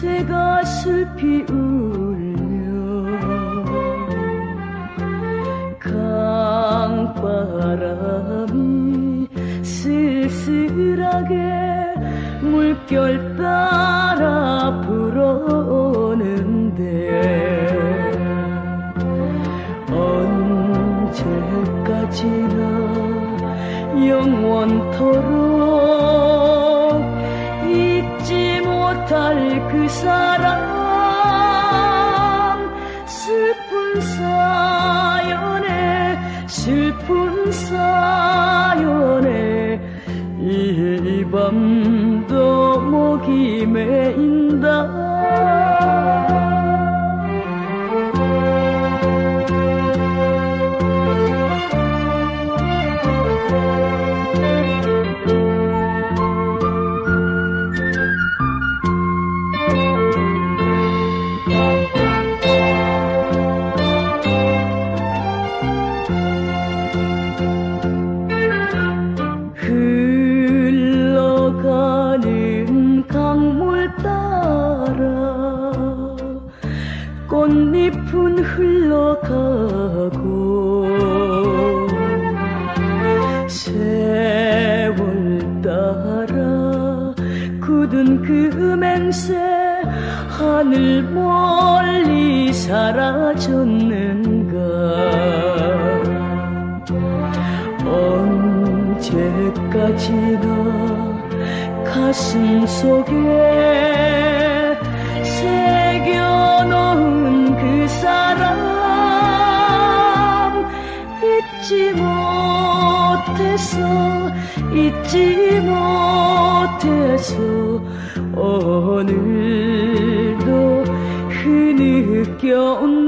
새가 슬피 울며 강바람이 쓸쓸하게 물결 따라 불어오는데 언제까지나 영원토록 사람 슬픈 사연에 슬픈 사연에 이 밤도 목이 메인다 꽃잎은 흘러가고 세월 따라 굳은 그 맹세 하늘 멀리 사라졌는가? 언제까지나 가슴 속에 잊지 못해서 잊지 못해서 오늘도 흐느껴 온